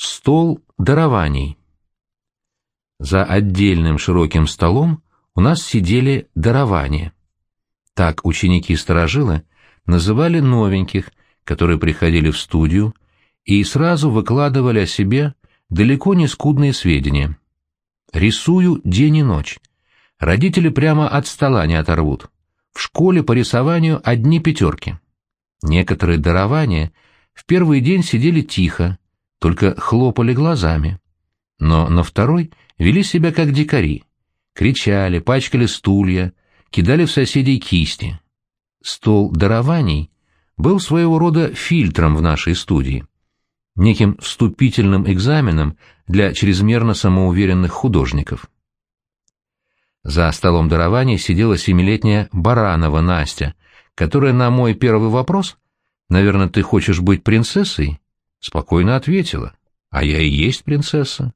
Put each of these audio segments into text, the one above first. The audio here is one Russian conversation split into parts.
Стол дарований. За отдельным широким столом у нас сидели дарования. Так ученики-старожилы называли новеньких, которые приходили в студию и сразу выкладывали о себе далеко не скудные сведения. Рисую день и ночь. Родители прямо от стола не оторвут. В школе по рисованию одни пятерки. Некоторые дарования в первый день сидели тихо, только хлопали глазами. Но на второй вели себя как дикари. Кричали, пачкали стулья, кидали в соседей кисти. Стол дарований был своего рода фильтром в нашей студии, неким вступительным экзаменом для чрезмерно самоуверенных художников. За столом дарований сидела семилетняя Баранова Настя, которая на мой первый вопрос «Наверное, ты хочешь быть принцессой?» Спокойно ответила, а я и есть принцесса.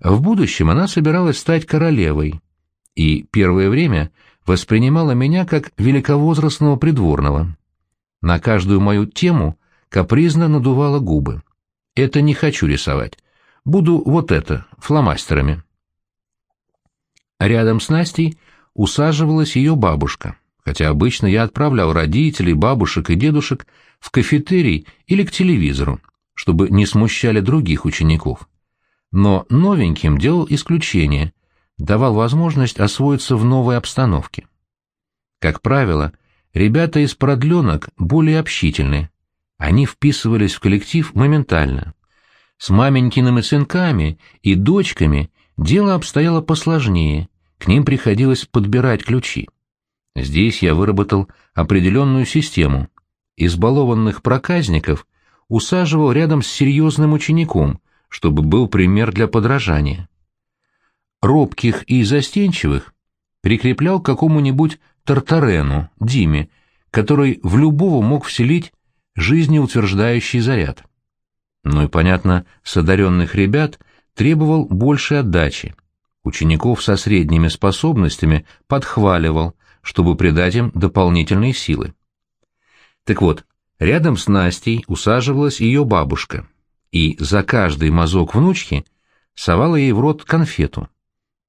В будущем она собиралась стать королевой, и первое время воспринимала меня как великовозрастного придворного. На каждую мою тему капризно надувала губы. Это не хочу рисовать. Буду вот это, фломастерами. Рядом с Настей усаживалась ее бабушка, хотя обычно я отправлял родителей, бабушек и дедушек в кафетерий или к телевизору, чтобы не смущали других учеников. Но новеньким делал исключение, давал возможность освоиться в новой обстановке. Как правило, ребята из продленок более общительны. Они вписывались в коллектив моментально. С маменькиными сынками и дочками дело обстояло посложнее, к ним приходилось подбирать ключи. Здесь я выработал определенную систему. Избалованных проказников усаживал рядом с серьезным учеником, чтобы был пример для подражания. Робких и застенчивых прикреплял к какому-нибудь Тартарену, Диме, который в любого мог вселить жизнеутверждающий заряд. Ну и, понятно, с одаренных ребят требовал большей отдачи. Учеников со средними способностями подхваливал, чтобы придать им дополнительные силы. Так вот, Рядом с Настей усаживалась ее бабушка, и за каждый мазок внучки совала ей в рот конфету.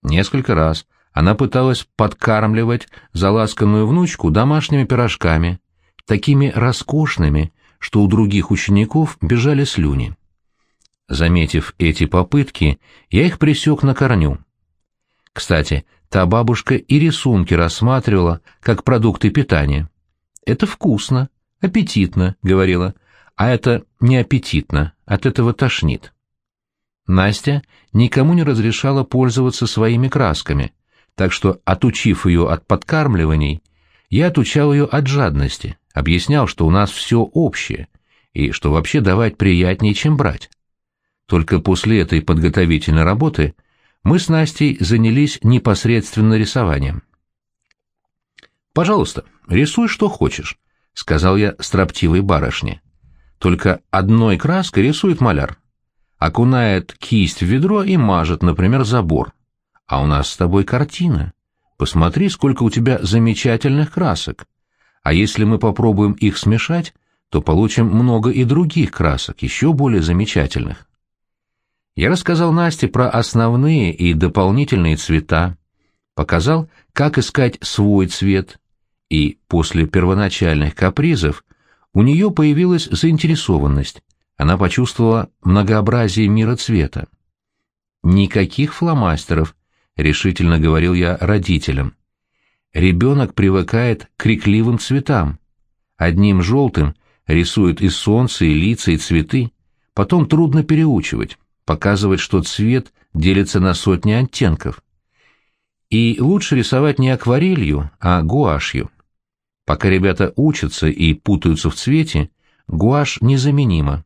Несколько раз она пыталась подкармливать заласканную внучку домашними пирожками, такими роскошными, что у других учеников бежали слюни. Заметив эти попытки, я их пресек на корню. Кстати, та бабушка и рисунки рассматривала как продукты питания. Это вкусно, «Аппетитно», — говорила, — «а это не аппетитно, от этого тошнит». Настя никому не разрешала пользоваться своими красками, так что, отучив ее от подкармливаний, я отучал ее от жадности, объяснял, что у нас все общее, и что вообще давать приятнее, чем брать. Только после этой подготовительной работы мы с Настей занялись непосредственно рисованием. «Пожалуйста, рисуй, что хочешь», — сказал я строптивой барышне. «Только одной краской рисует маляр. Окунает кисть в ведро и мажет, например, забор. А у нас с тобой картина. Посмотри, сколько у тебя замечательных красок. А если мы попробуем их смешать, то получим много и других красок, еще более замечательных». Я рассказал Насте про основные и дополнительные цвета, показал, как искать свой цвет, и после первоначальных капризов у нее появилась заинтересованность, она почувствовала многообразие мира цвета. «Никаких фломастеров», — решительно говорил я родителям. «Ребенок привыкает к крикливым цветам. Одним желтым рисует и солнце, и лица, и цветы. Потом трудно переучивать, показывать, что цвет делится на сотни оттенков. И лучше рисовать не акварелью, а гуашью. Пока ребята учатся и путаются в цвете, гуашь незаменима.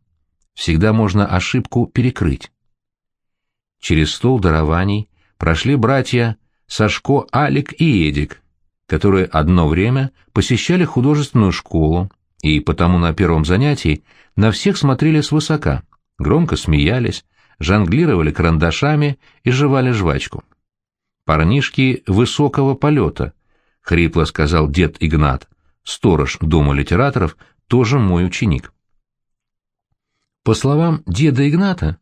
Всегда можно ошибку перекрыть. Через стол дарований прошли братья Сашко, Алик и Эдик, которые одно время посещали художественную школу и потому на первом занятии на всех смотрели свысока, громко смеялись, жонглировали карандашами и жевали жвачку. Парнишки высокого полета, — хрипло сказал дед Игнат, сторож Дома литераторов, тоже мой ученик. По словам деда Игната,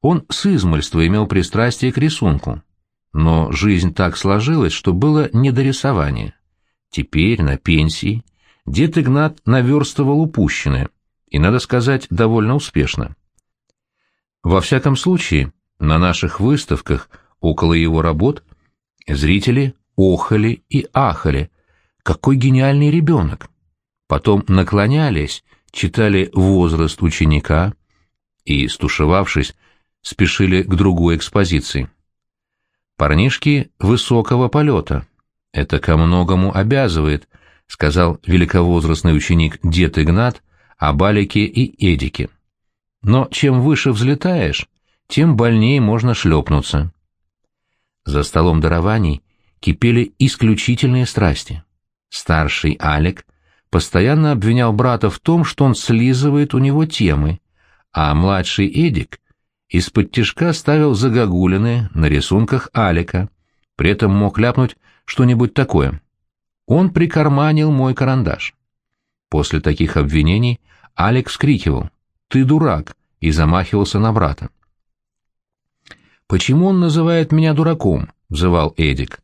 Он с измольства имел пристрастие к рисунку, но жизнь так сложилась, что было не до рисования. Теперь, на пенсии, дед Игнат наверстывал упущенное, и, надо сказать, довольно успешно. Во всяком случае, на наших выставках около его работ зрители охали и ахали. Какой гениальный ребенок! Потом наклонялись, читали возраст ученика и, стушевавшись, спешили к другой экспозиции. Парнишки высокого полета. Это ко многому обязывает, сказал великовозрастный ученик дед Игнат о Балике и Эдике. Но чем выше взлетаешь, тем больнее можно шлепнуться. За столом дарований кипели исключительные страсти. Старший Алек постоянно обвинял брата в том, что он слизывает у него темы, а младший Эдик из-под тишка ставил загогулины на рисунках Алика, при этом мог ляпнуть что-нибудь такое. Он прикарманил мой карандаш. После таких обвинений Алик вскрикивал «Ты дурак!» и замахивался на брата. «Почему он называет меня дураком?» — взывал Эдик.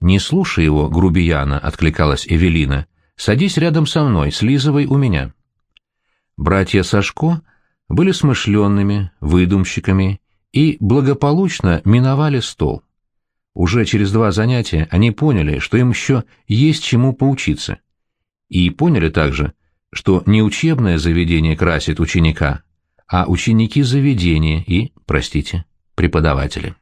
«Не слушай его, грубияна», — откликалась Эвелина. «Садись рядом со мной, слизывай у меня». Братья Сашко были смышленными, выдумщиками и благополучно миновали стол. Уже через два занятия они поняли, что им еще есть чему поучиться. И поняли также, что не учебное заведение красит ученика, а ученики заведения и, простите, преподаватели.